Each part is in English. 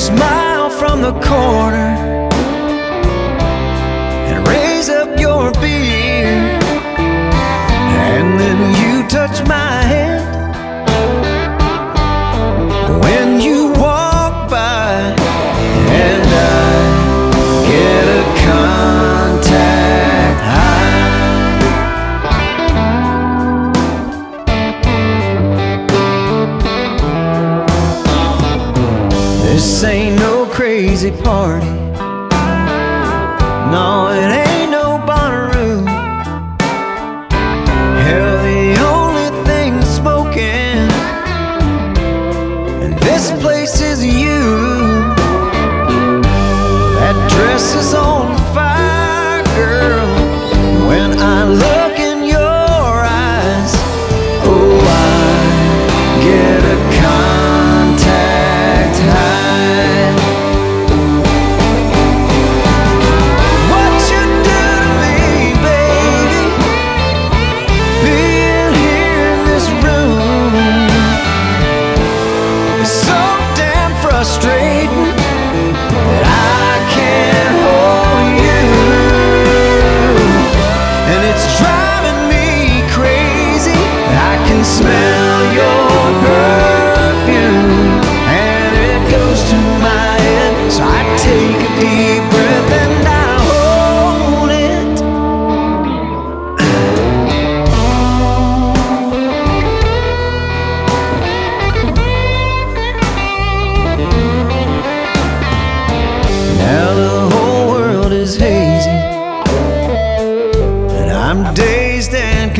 smile from the corner. This ain't no crazy party. No, it ain't.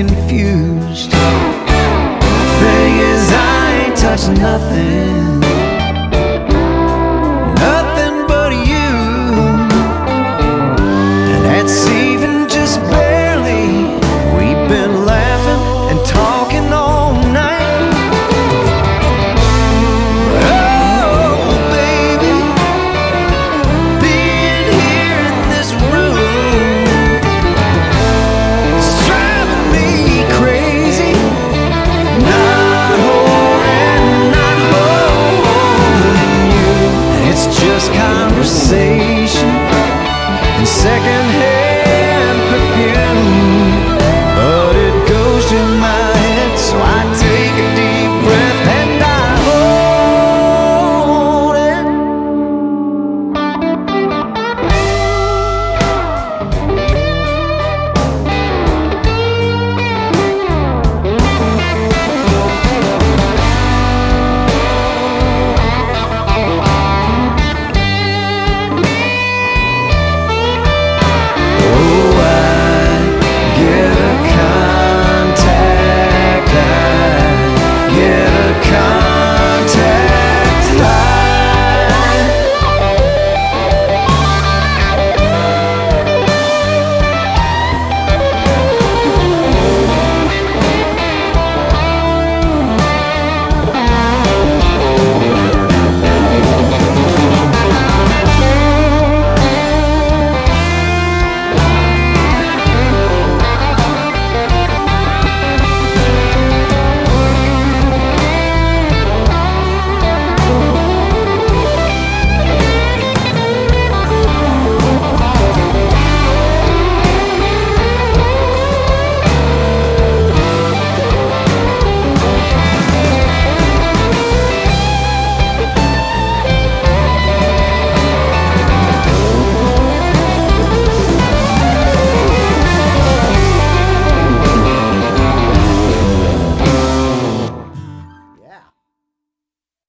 confused. Thing is, I ain't touched nothing. conversation.